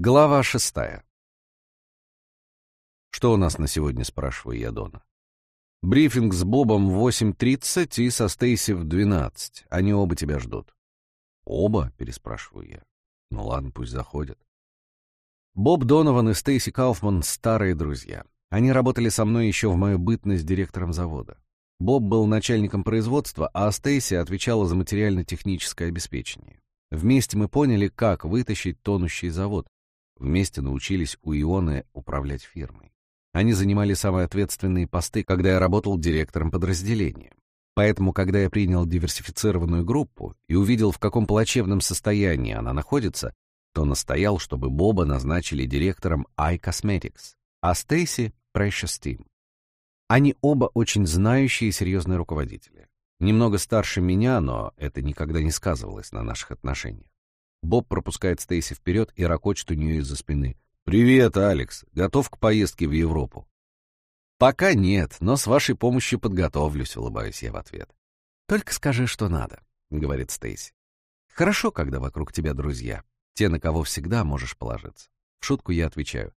Глава шестая. «Что у нас на сегодня?» — спрашиваю я Дона. «Брифинг с Бобом в 8.30 и со Стейси в 12. Они оба тебя ждут». «Оба?» — переспрашиваю я. «Ну ладно, пусть заходят». Боб Донован и Стейси Кауфман — старые друзья. Они работали со мной еще в мою бытность директором завода. Боб был начальником производства, а Стейси отвечала за материально-техническое обеспечение. Вместе мы поняли, как вытащить тонущий завод, Вместе научились у Ионы управлять фирмой. Они занимали самые ответственные посты, когда я работал директором подразделения. Поэтому, когда я принял диверсифицированную группу и увидел, в каком плачевном состоянии она находится, то настоял, чтобы Боба назначили директором iCosmetics, а Стейси — Precious Team. Они оба очень знающие и серьезные руководители. Немного старше меня, но это никогда не сказывалось на наших отношениях. Боб пропускает Стейси вперед и ракочет у нее из-за спины. «Привет, Алекс. Готов к поездке в Европу?» «Пока нет, но с вашей помощью подготовлюсь», — улыбаюсь я в ответ. «Только скажи, что надо», — говорит Стейси. «Хорошо, когда вокруг тебя друзья, те, на кого всегда можешь положиться». В шутку я отвечаю.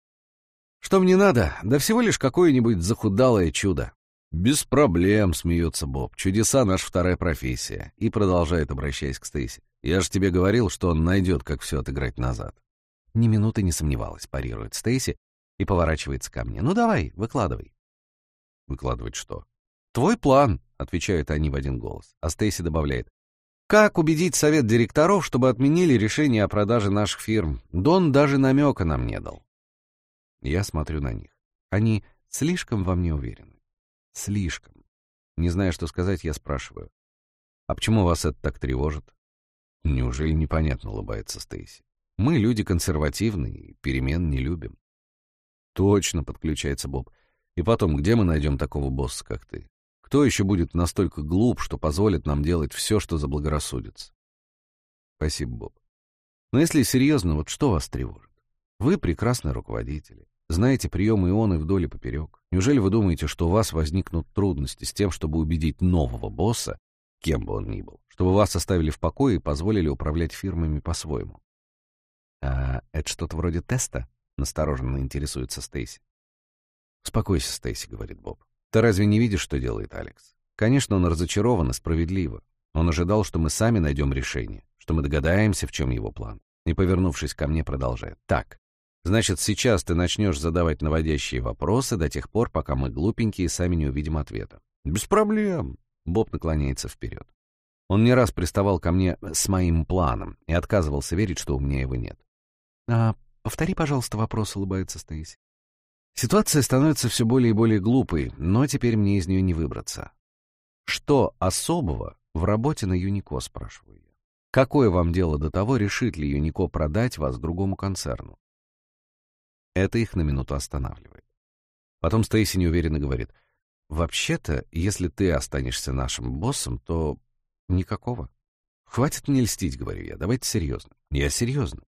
«Что мне надо? Да всего лишь какое-нибудь захудалое чудо». «Без проблем», — смеется Боб. «Чудеса — наша вторая профессия». И продолжает, обращаясь к Стейси. «Я же тебе говорил, что он найдет, как все отыграть назад». Ни минуты не сомневалась, парирует Стейси и поворачивается ко мне. «Ну давай, выкладывай». «Выкладывать что?» «Твой план», — отвечают они в один голос. А Стейси добавляет. «Как убедить совет директоров, чтобы отменили решение о продаже наших фирм? Дон даже намека нам не дал». Я смотрю на них. Они слишком во мне уверены. Слишком. Не зная, что сказать, я спрашиваю. «А почему вас это так тревожит?» «Неужели непонятно?» — улыбается Стейси. «Мы люди консервативные перемен не любим». «Точно», — подключается Боб. «И потом, где мы найдем такого босса, как ты? Кто еще будет настолько глуп, что позволит нам делать все, что заблагорассудится?» «Спасибо, Боб. Но если серьезно, вот что вас тревожит? Вы прекрасные руководители. Знаете приемы ионы вдоль и поперек. Неужели вы думаете, что у вас возникнут трудности с тем, чтобы убедить нового босса, кем бы он ни был, чтобы вас оставили в покое и позволили управлять фирмами по-своему? А это что-то вроде теста? Настороженно интересуется Стейси. «Успокойся, Стейси», — говорит Боб. «Ты разве не видишь, что делает Алекс? Конечно, он разочарован и справедливо. Он ожидал, что мы сами найдем решение, что мы догадаемся, в чем его план. И, повернувшись ко мне, продолжает. Так, Значит, сейчас ты начнешь задавать наводящие вопросы до тех пор, пока мы глупенькие сами не увидим ответа. Без проблем. Боб наклоняется вперед. Он не раз приставал ко мне с моим планом и отказывался верить, что у меня его нет. А повтори, пожалуйста, вопрос, улыбается Стейси. Ситуация становится все более и более глупой, но теперь мне из нее не выбраться. Что особого в работе на Юнико, спрашиваю я. Какое вам дело до того, решит ли Юнико продать вас другому концерну? Это их на минуту останавливает. Потом Стейси неуверенно говорит, «Вообще-то, если ты останешься нашим боссом, то никакого. Хватит мне льстить, говорю я, давайте серьезно. Я серьезно.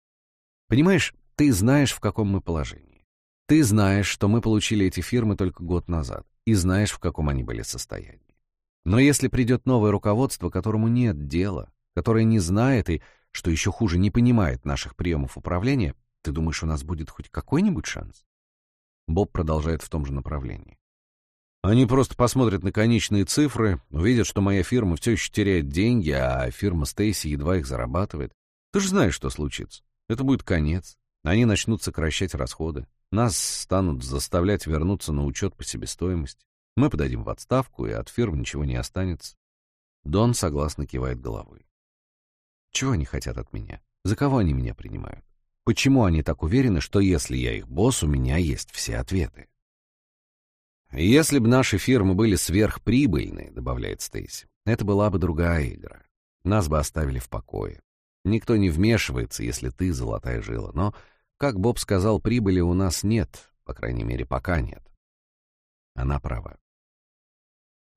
Понимаешь, ты знаешь, в каком мы положении. Ты знаешь, что мы получили эти фирмы только год назад, и знаешь, в каком они были состоянии. Но если придет новое руководство, которому нет дела, которое не знает и, что еще хуже, не понимает наших приемов управления, ты думаешь, у нас будет хоть какой-нибудь шанс? Боб продолжает в том же направлении. Они просто посмотрят на конечные цифры, увидят, что моя фирма все еще теряет деньги, а фирма Стейси едва их зарабатывает. Ты же знаешь, что случится. Это будет конец. Они начнут сокращать расходы. Нас станут заставлять вернуться на учет по себестоимости. Мы подадим в отставку, и от фирм ничего не останется. Дон согласно кивает головой. Чего они хотят от меня? За кого они меня принимают? Почему они так уверены, что если я их босс, у меня есть все ответы? «Если бы наши фирмы были сверхприбыльны, — добавляет Стейси, — это была бы другая игра. Нас бы оставили в покое. Никто не вмешивается, если ты золотая жила. Но, как Боб сказал, прибыли у нас нет, по крайней мере, пока нет. Она права.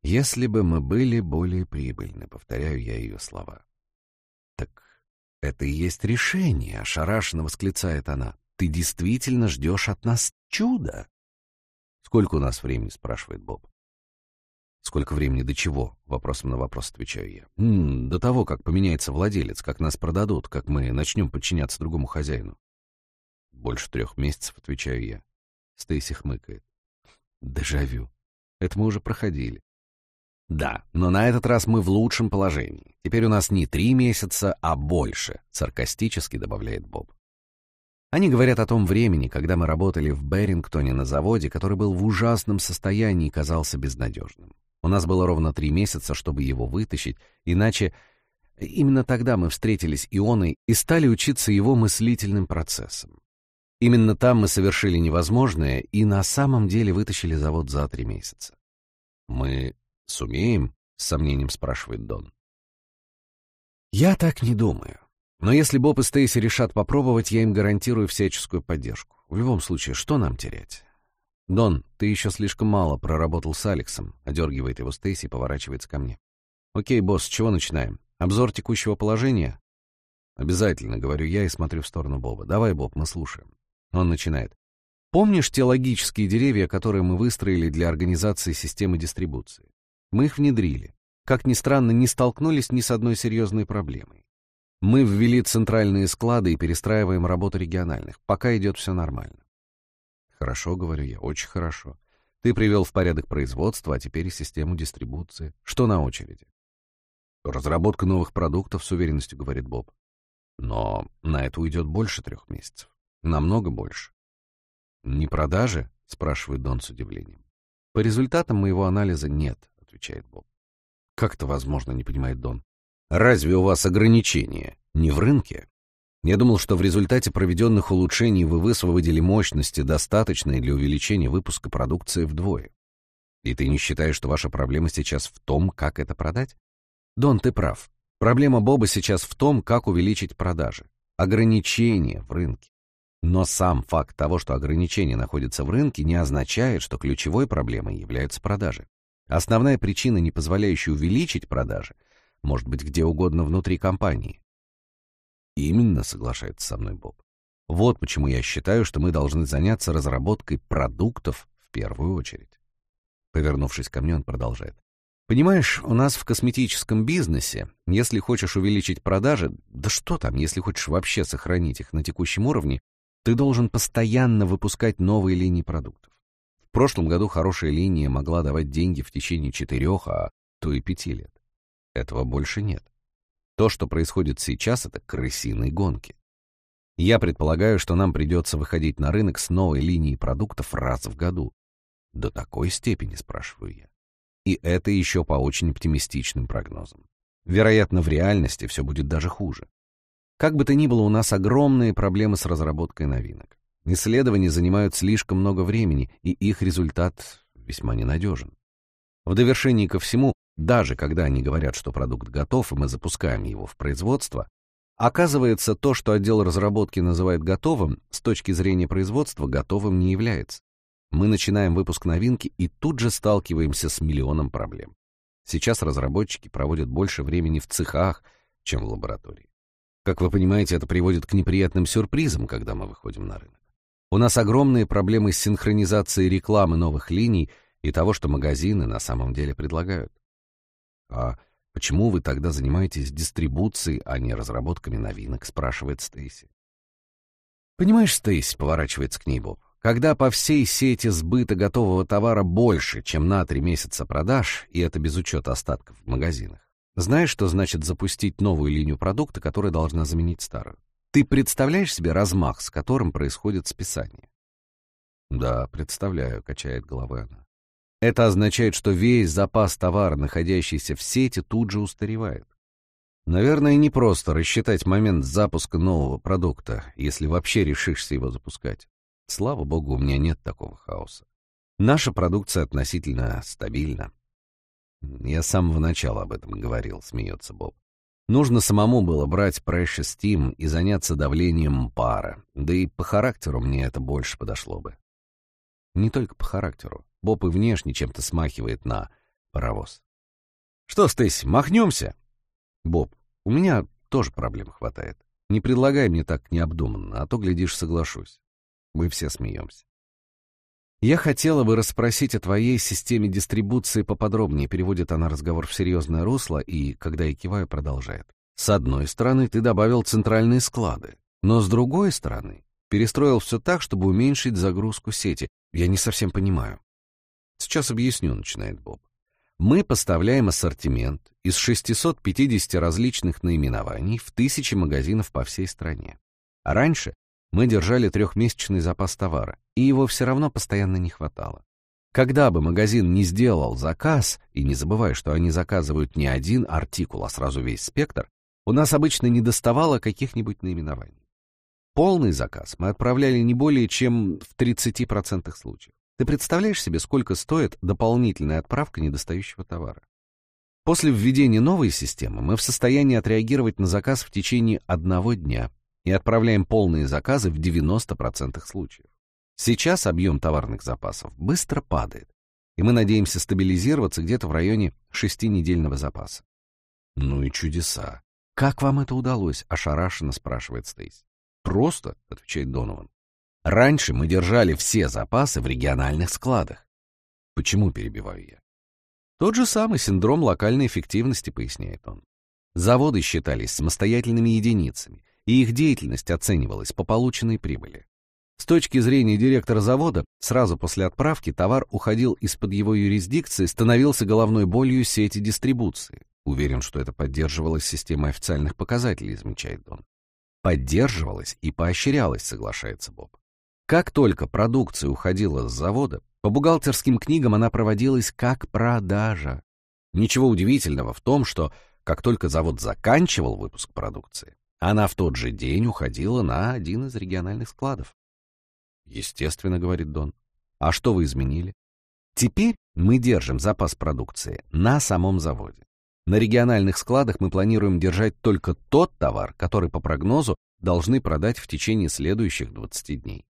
Если бы мы были более прибыльны, повторяю я ее слова. Так «Это и есть решение», — ошарашенно восклицает она. «Ты действительно ждешь от нас чуда?» «Сколько у нас времени?» — спрашивает Боб. «Сколько времени до чего?» — вопросом на вопрос отвечаю я. «М -м, «До того, как поменяется владелец, как нас продадут, как мы начнем подчиняться другому хозяину». Больше трех месяцев, отвечаю я. Стейси хмыкает. Дежавю. Это мы уже проходили. Да, но на этот раз мы в лучшем положении. Теперь у нас не три месяца, а больше, саркастически добавляет Боб. Они говорят о том времени, когда мы работали в Берингтоне на заводе, который был в ужасном состоянии и казался безнадежным. У нас было ровно три месяца, чтобы его вытащить, иначе именно тогда мы встретились Ионой и стали учиться его мыслительным процессам. Именно там мы совершили невозможное и на самом деле вытащили завод за три месяца. «Мы сумеем?» — с сомнением спрашивает Дон. «Я так не думаю. Но если Боб и Стейси решат попробовать, я им гарантирую всяческую поддержку. В любом случае, что нам терять?» «Дон, ты еще слишком мало проработал с Алексом», — одергивает его Стейси и поворачивается ко мне. «Окей, босс, с чего начинаем? Обзор текущего положения?» «Обязательно», — говорю я и смотрю в сторону Боба. «Давай, Боб, мы слушаем». Он начинает. Помнишь те логические деревья, которые мы выстроили для организации системы дистрибуции? Мы их внедрили. Как ни странно, не столкнулись ни с одной серьезной проблемой. Мы ввели центральные склады и перестраиваем работу региональных. Пока идет все нормально. Хорошо, говорю я, очень хорошо. Ты привел в порядок производство, а теперь и систему дистрибуции. Что на очереди? Разработка новых продуктов, с уверенностью говорит Боб. Но на это уйдет больше трех месяцев. Намного больше. Не продажи? спрашивает Дон с удивлением. По результатам моего анализа нет, отвечает Боб. Как это возможно, не понимает Дон. Разве у вас ограничения не в рынке? Я думал, что в результате проведенных улучшений вы высвободили мощности, достаточные для увеличения выпуска продукции вдвое. И ты не считаешь, что ваша проблема сейчас в том, как это продать? Дон, ты прав. Проблема Боба сейчас в том, как увеличить продажи. Ограничения в рынке. Но сам факт того, что ограничения находятся в рынке, не означает, что ключевой проблемой являются продажи. Основная причина, не позволяющая увеличить продажи, может быть где угодно внутри компании. Именно, соглашается со мной Боб. Вот почему я считаю, что мы должны заняться разработкой продуктов в первую очередь. Повернувшись ко мне, он продолжает. Понимаешь, у нас в косметическом бизнесе, если хочешь увеличить продажи, да что там, если хочешь вообще сохранить их на текущем уровне, ты должен постоянно выпускать новые линии продуктов. В прошлом году хорошая линия могла давать деньги в течение четырех, а то и пяти лет. Этого больше нет. То, что происходит сейчас, это крысиные гонки. Я предполагаю, что нам придется выходить на рынок с новой линией продуктов раз в году. До такой степени, спрашиваю я. И это еще по очень оптимистичным прогнозам. Вероятно, в реальности все будет даже хуже. Как бы то ни было, у нас огромные проблемы с разработкой новинок. Исследования занимают слишком много времени, и их результат весьма ненадежен. В довершении ко всему, даже когда они говорят, что продукт готов, и мы запускаем его в производство, оказывается, то, что отдел разработки называет готовым, с точки зрения производства готовым не является. Мы начинаем выпуск новинки и тут же сталкиваемся с миллионом проблем. Сейчас разработчики проводят больше времени в цехах, чем в лаборатории. Как вы понимаете, это приводит к неприятным сюрпризам, когда мы выходим на рынок. У нас огромные проблемы с синхронизацией рекламы новых линий и того, что магазины на самом деле предлагают. А почему вы тогда занимаетесь дистрибуцией, а не разработками новинок, спрашивает Стейси. Понимаешь, Стейси, поворачивается к ней Боб, когда по всей сети сбыта готового товара больше, чем на три месяца продаж, и это без учета остатков в магазинах, знаешь, что значит запустить новую линию продукта, которая должна заменить старую? Ты представляешь себе размах, с которым происходит списание? Да, представляю, качает головой она. Это означает, что весь запас товара, находящийся в сети, тут же устаревает. Наверное, не просто рассчитать момент запуска нового продукта, если вообще решишься его запускать. Слава богу, у меня нет такого хаоса. Наша продукция относительно стабильна. Я с самого начала об этом говорил, смеется Боб. Нужно самому было брать Precious Steam и заняться давлением пара, да и по характеру мне это больше подошло бы. Не только по характеру. Боб и внешне чем-то смахивает на паровоз. «Что, Стейси, махнемся?» «Боб, у меня тоже проблем хватает. Не предлагай мне так необдуманно, а то, глядишь, соглашусь». Мы все смеемся. «Я хотела бы расспросить о твоей системе дистрибуции поподробнее», переводит она разговор в серьезное русло и, когда я киваю, продолжает. «С одной стороны, ты добавил центральные склады, но с другой стороны, перестроил все так, чтобы уменьшить загрузку сети. Я не совсем понимаю. Сейчас объясню, начинает Боб. Мы поставляем ассортимент из 650 различных наименований в тысячи магазинов по всей стране. Раньше мы держали трехмесячный запас товара, и его все равно постоянно не хватало. Когда бы магазин не сделал заказ, и не забывай, что они заказывают не один артикул, а сразу весь спектр, у нас обычно не доставало каких-нибудь наименований. Полный заказ мы отправляли не более чем в 30% случаев. Ты представляешь себе, сколько стоит дополнительная отправка недостающего товара? После введения новой системы мы в состоянии отреагировать на заказ в течение одного дня и отправляем полные заказы в 90% случаев. Сейчас объем товарных запасов быстро падает, и мы надеемся стабилизироваться где-то в районе шестинедельного запаса. Ну и чудеса. Как вам это удалось? ошарашенно спрашивает Стейси. Просто, отвечает Донован. Раньше мы держали все запасы в региональных складах. Почему перебиваю я? Тот же самый синдром локальной эффективности, поясняет он. Заводы считались самостоятельными единицами, и их деятельность оценивалась по полученной прибыли. С точки зрения директора завода, сразу после отправки товар уходил из-под его юрисдикции, становился головной болью сети дистрибуции. Уверен, что это поддерживалось системой официальных показателей, замечает он. Поддерживалось и поощрялось, соглашается Боб. Как только продукция уходила с завода, по бухгалтерским книгам она проводилась как продажа. Ничего удивительного в том, что как только завод заканчивал выпуск продукции, она в тот же день уходила на один из региональных складов. Естественно, говорит Дон. А что вы изменили? Теперь мы держим запас продукции на самом заводе. На региональных складах мы планируем держать только тот товар, который по прогнозу должны продать в течение следующих 20 дней.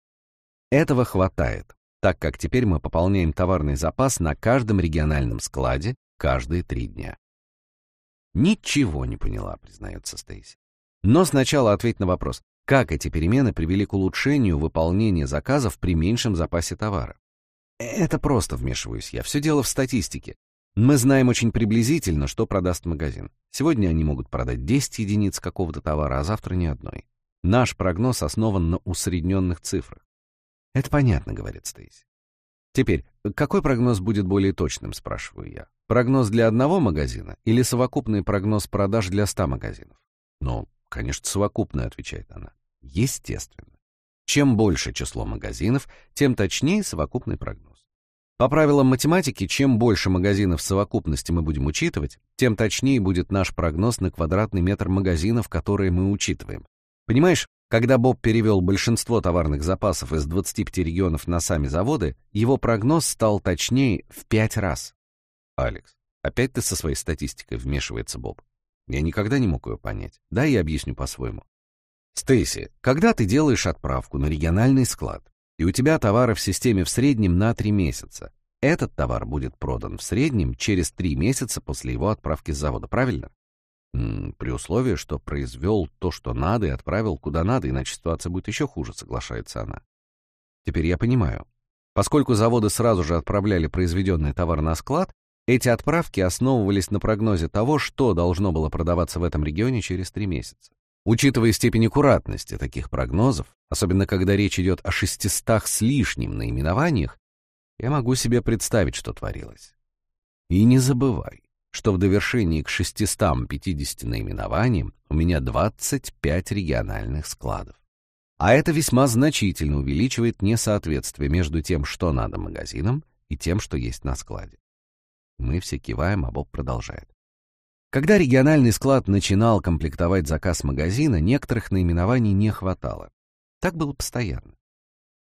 Этого хватает, так как теперь мы пополняем товарный запас на каждом региональном складе каждые три дня. Ничего не поняла, признается Стейси. Но сначала ответь на вопрос, как эти перемены привели к улучшению выполнения заказов при меньшем запасе товара? Это просто вмешиваюсь я, все дело в статистике. Мы знаем очень приблизительно, что продаст магазин. Сегодня они могут продать 10 единиц какого-то товара, а завтра ни одной. Наш прогноз основан на усредненных цифрах. Это понятно, говорит Стейси. Теперь, какой прогноз будет более точным, спрашиваю я. Прогноз для одного магазина или совокупный прогноз продаж для 100 магазинов? Ну, конечно, совокупный, отвечает она. Естественно. Чем больше число магазинов, тем точнее совокупный прогноз. По правилам математики, чем больше магазинов в совокупности мы будем учитывать, тем точнее будет наш прогноз на квадратный метр магазинов, которые мы учитываем. Понимаешь, когда Боб перевел большинство товарных запасов из 25 регионов на сами заводы, его прогноз стал точнее в 5 раз. «Алекс, опять ты со своей статистикой вмешивается Боб. Я никогда не мог ее понять. Да, я объясню по-своему. Стейси, когда ты делаешь отправку на региональный склад, и у тебя товары в системе в среднем на 3 месяца, этот товар будет продан в среднем через 3 месяца после его отправки с завода, правильно? При условии, что произвел то, что надо, и отправил куда надо, иначе ситуация будет еще хуже, соглашается она. Теперь я понимаю. Поскольку заводы сразу же отправляли произведенный товар на склад, эти отправки основывались на прогнозе того, что должно было продаваться в этом регионе через три месяца. Учитывая степень аккуратности таких прогнозов, особенно когда речь идет о шестистах с лишним наименованиях, я могу себе представить, что творилось. И не забывай, что в довершении к 650 наименованиям у меня 25 региональных складов. А это весьма значительно увеличивает несоответствие между тем, что надо магазинам, и тем, что есть на складе. Мы все киваем, а Боб продолжает. Когда региональный склад начинал комплектовать заказ магазина, некоторых наименований не хватало. Так было постоянно.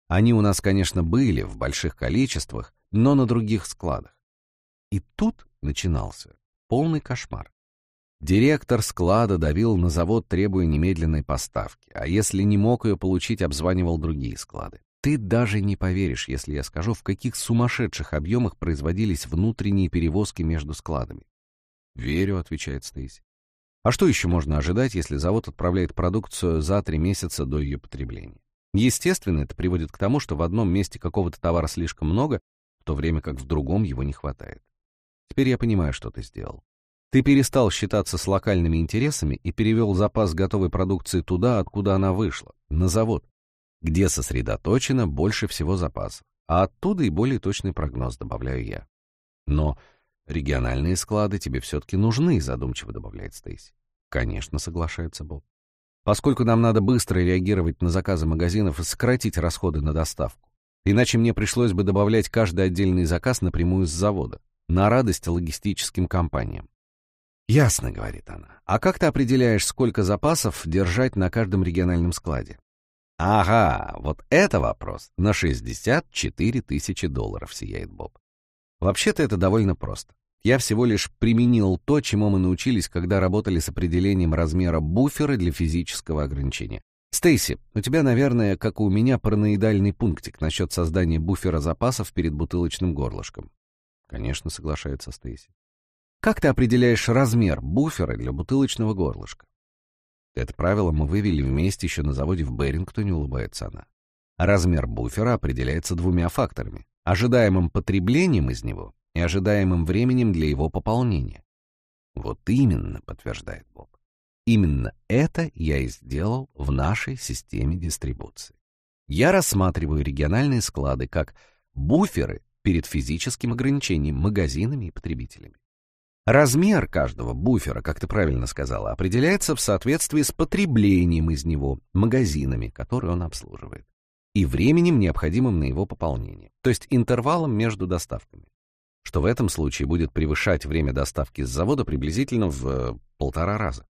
Они у нас, конечно, были в больших количествах, но на других складах. И тут начинался Полный кошмар. Директор склада давил на завод, требуя немедленной поставки, а если не мог ее получить, обзванивал другие склады. Ты даже не поверишь, если я скажу, в каких сумасшедших объемах производились внутренние перевозки между складами. «Верю», — отвечает Стейси. А что еще можно ожидать, если завод отправляет продукцию за три месяца до ее потребления? Естественно, это приводит к тому, что в одном месте какого-то товара слишком много, в то время как в другом его не хватает. Теперь я понимаю, что ты сделал. Ты перестал считаться с локальными интересами и перевел запас готовой продукции туда, откуда она вышла, на завод. Где сосредоточено больше всего запасов, а оттуда и более точный прогноз, добавляю я. Но региональные склады тебе все-таки нужны, задумчиво добавляет Стейси. Конечно, соглашается Боб. Поскольку нам надо быстро реагировать на заказы магазинов и сократить расходы на доставку. Иначе мне пришлось бы добавлять каждый отдельный заказ напрямую с завода, на радость логистическим компаниям. «Ясно», — говорит она. «А как ты определяешь, сколько запасов держать на каждом региональном складе?» «Ага, вот это вопрос на 64 тысячи долларов», — сияет Боб. «Вообще-то это довольно просто. Я всего лишь применил то, чему мы научились, когда работали с определением размера буфера для физического ограничения. Стейси, у тебя, наверное, как у меня, параноидальный пунктик насчет создания буфера запасов перед бутылочным горлышком. Конечно, соглашается Стейси. Как ты определяешь размер буфера для бутылочного горлышка? Это правило мы вывели вместе еще на заводе в Берингтоне, улыбается она. Размер буфера определяется двумя факторами. Ожидаемым потреблением из него и ожидаемым временем для его пополнения. Вот именно, подтверждает Боб. Именно это я и сделал в нашей системе дистрибуции. Я рассматриваю региональные склады как буферы перед физическим ограничением магазинами и потребителями. Размер каждого буфера, как ты правильно сказала, определяется в соответствии с потреблением из него магазинами, которые он обслуживает, и временем, необходимым на его пополнение, то есть интервалом между доставками что в этом случае будет превышать время доставки с завода приблизительно в э, полтора раза.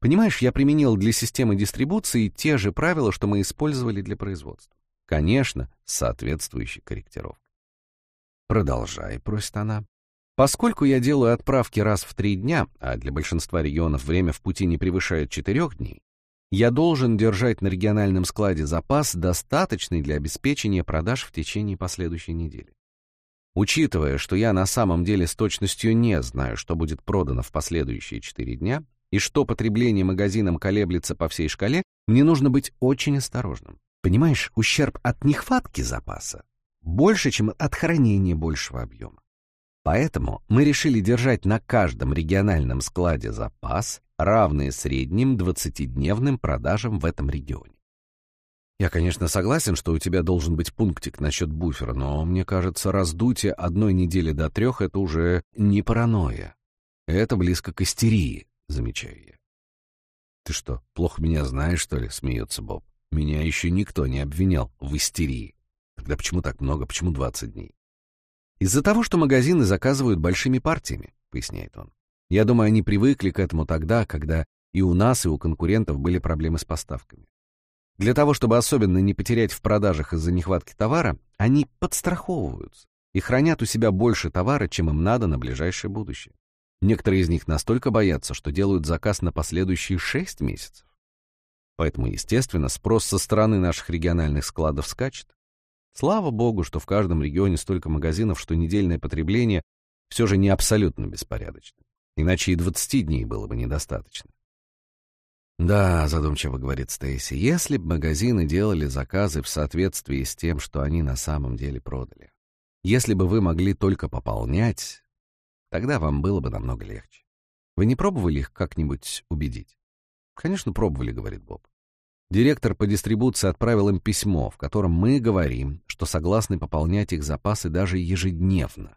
Понимаешь, я применил для системы дистрибуции те же правила, что мы использовали для производства. Конечно, соответствующей корректировкой. Продолжай, просит она. Поскольку я делаю отправки раз в три дня, а для большинства регионов время в пути не превышает четырех дней, я должен держать на региональном складе запас, достаточный для обеспечения продаж в течение последующей недели. Учитывая, что я на самом деле с точностью не знаю, что будет продано в последующие четыре дня, и что потребление магазином колеблется по всей шкале, мне нужно быть очень осторожным. Понимаешь, ущерб от нехватки запаса больше, чем от хранения большего объема. Поэтому мы решили держать на каждом региональном складе запас, равный средним 20-дневным продажам в этом регионе. Я, конечно, согласен, что у тебя должен быть пунктик насчет буфера, но мне кажется, раздутие одной недели до трех — это уже не паранойя. Это близко к истерии, замечаю я. Ты что, плохо меня знаешь, что ли? Смеется Боб. Меня еще никто не обвинял в истерии. Тогда почему так много, почему 20 дней? Из-за того, что магазины заказывают большими партиями, поясняет он. Я думаю, они привыкли к этому тогда, когда и у нас, и у конкурентов были проблемы с поставками. Для того, чтобы особенно не потерять в продажах из-за нехватки товара, они подстраховываются и хранят у себя больше товара, чем им надо на ближайшее будущее. Некоторые из них настолько боятся, что делают заказ на последующие 6 месяцев. Поэтому, естественно, спрос со стороны наших региональных складов скачет. Слава богу, что в каждом регионе столько магазинов, что недельное потребление все же не абсолютно беспорядочно. Иначе и 20 дней было бы недостаточно. «Да», — задумчиво говорит Стейси, — «если бы магазины делали заказы в соответствии с тем, что они на самом деле продали, если бы вы могли только пополнять, тогда вам было бы намного легче. Вы не пробовали их как-нибудь убедить?» «Конечно, пробовали», — говорит Боб. Директор по дистрибуции отправил им письмо, в котором мы говорим, что согласны пополнять их запасы даже ежедневно.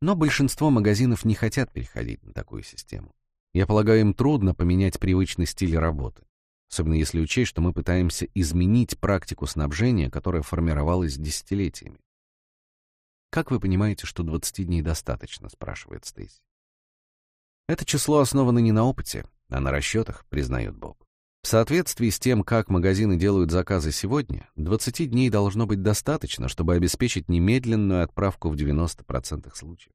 Но большинство магазинов не хотят переходить на такую систему. Я полагаю, им трудно поменять привычный стиль работы, особенно если учесть, что мы пытаемся изменить практику снабжения, которая формировалась десятилетиями. «Как вы понимаете, что 20 дней достаточно?» — спрашивает Стейси. Это число основано не на опыте, а на расчетах, признает Боб. В соответствии с тем, как магазины делают заказы сегодня, 20 дней должно быть достаточно, чтобы обеспечить немедленную отправку в 90% случаев.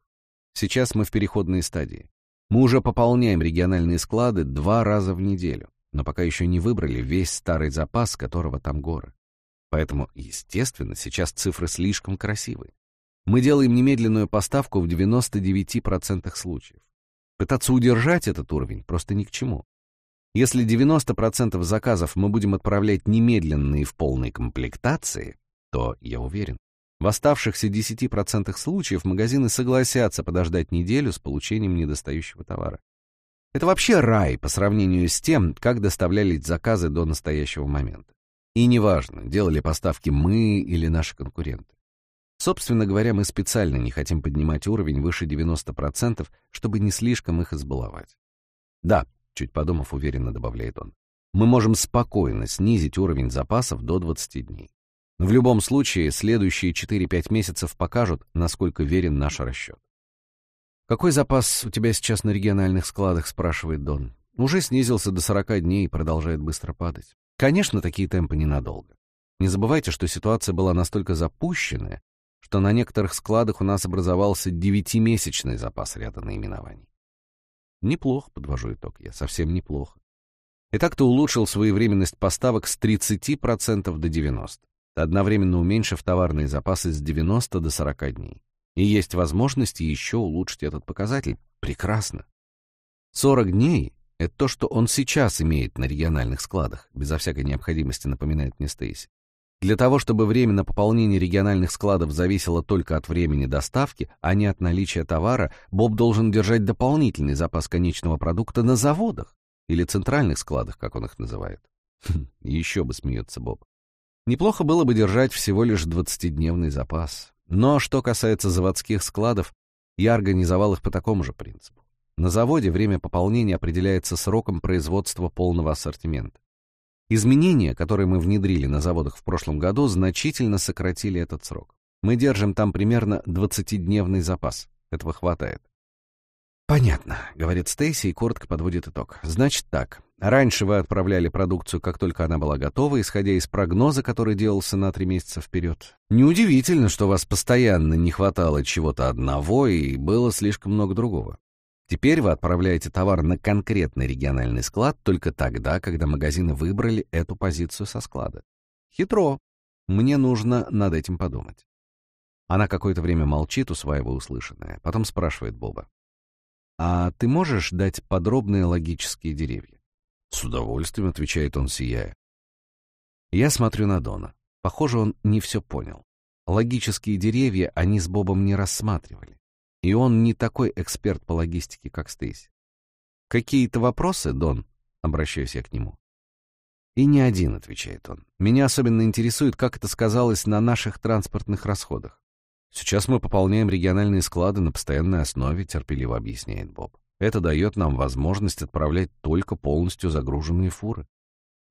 Сейчас мы в переходной стадии. Мы уже пополняем региональные склады два раза в неделю, но пока еще не выбрали весь старый запас, которого там горы. Поэтому, естественно, сейчас цифры слишком красивые. Мы делаем немедленную поставку в 99% случаев. Пытаться удержать этот уровень просто ни к чему. Если 90% заказов мы будем отправлять немедленно и в полной комплектации, то, я уверен, в оставшихся 10% случаев магазины согласятся подождать неделю с получением недостающего товара. Это вообще рай по сравнению с тем, как доставлялись заказы до настоящего момента. И неважно, делали поставки мы или наши конкуренты. Собственно говоря, мы специально не хотим поднимать уровень выше 90%, чтобы не слишком их избаловать. Да, чуть подумав, уверенно добавляет он, мы можем спокойно снизить уровень запасов до 20 дней. В любом случае, следующие 4-5 месяцев покажут, насколько верен наш расчет. «Какой запас у тебя сейчас на региональных складах?» — спрашивает Дон. Уже снизился до 40 дней и продолжает быстро падать. Конечно, такие темпы ненадолго. Не забывайте, что ситуация была настолько запущенная, что на некоторых складах у нас образовался девятимесячный запас ряда наименований. Неплохо, подвожу итог я, совсем неплохо. Итак, ты улучшил своевременность поставок с 30% до 90% одновременно уменьшив товарные запасы с 90 до 40 дней. И есть возможность еще улучшить этот показатель. Прекрасно. 40 дней — это то, что он сейчас имеет на региональных складах, безо всякой необходимости, напоминает мне Стейси. Для того, чтобы время на пополнение региональных складов зависело только от времени доставки, а не от наличия товара, Боб должен держать дополнительный запас конечного продукта на заводах или центральных складах, как он их называет. Еще бы смеется Боб. Неплохо было бы держать всего лишь 20-дневный запас. Но что касается заводских складов, я организовал их по такому же принципу. На заводе время пополнения определяется сроком производства полного ассортимента. Изменения, которые мы внедрили на заводах в прошлом году, значительно сократили этот срок. Мы держим там примерно 20-дневный запас. Этого хватает. «Понятно», — говорит Стейси и коротко подводит итог. «Значит так. Раньше вы отправляли продукцию, как только она была готова, исходя из прогноза, который делался на три месяца вперед. Неудивительно, что вас постоянно не хватало чего-то одного и было слишком много другого. Теперь вы отправляете товар на конкретный региональный склад только тогда, когда магазины выбрали эту позицию со склада. Хитро. Мне нужно над этим подумать». Она какое-то время молчит, усваивая услышанное, потом спрашивает Боба. «А ты можешь дать подробные логические деревья?» «С удовольствием», — отвечает он, сияя. Я смотрю на Дона. Похоже, он не все понял. Логические деревья они с Бобом не рассматривали. И он не такой эксперт по логистике, как Стейси. «Какие-то вопросы, Дон?» — обращаюсь я к нему. «И не один», — отвечает он. «Меня особенно интересует, как это сказалось на наших транспортных расходах. Сейчас мы пополняем региональные склады на постоянной основе, терпеливо объясняет Боб. Это дает нам возможность отправлять только полностью загруженные фуры.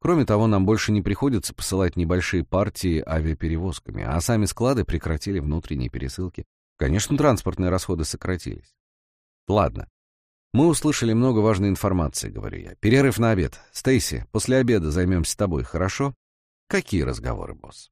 Кроме того, нам больше не приходится посылать небольшие партии авиаперевозками, а сами склады прекратили внутренние пересылки. Конечно, транспортные расходы сократились. Ладно. Мы услышали много важной информации, говорю я. Перерыв на обед. Стейси, после обеда займемся тобой, хорошо? Какие разговоры, босс?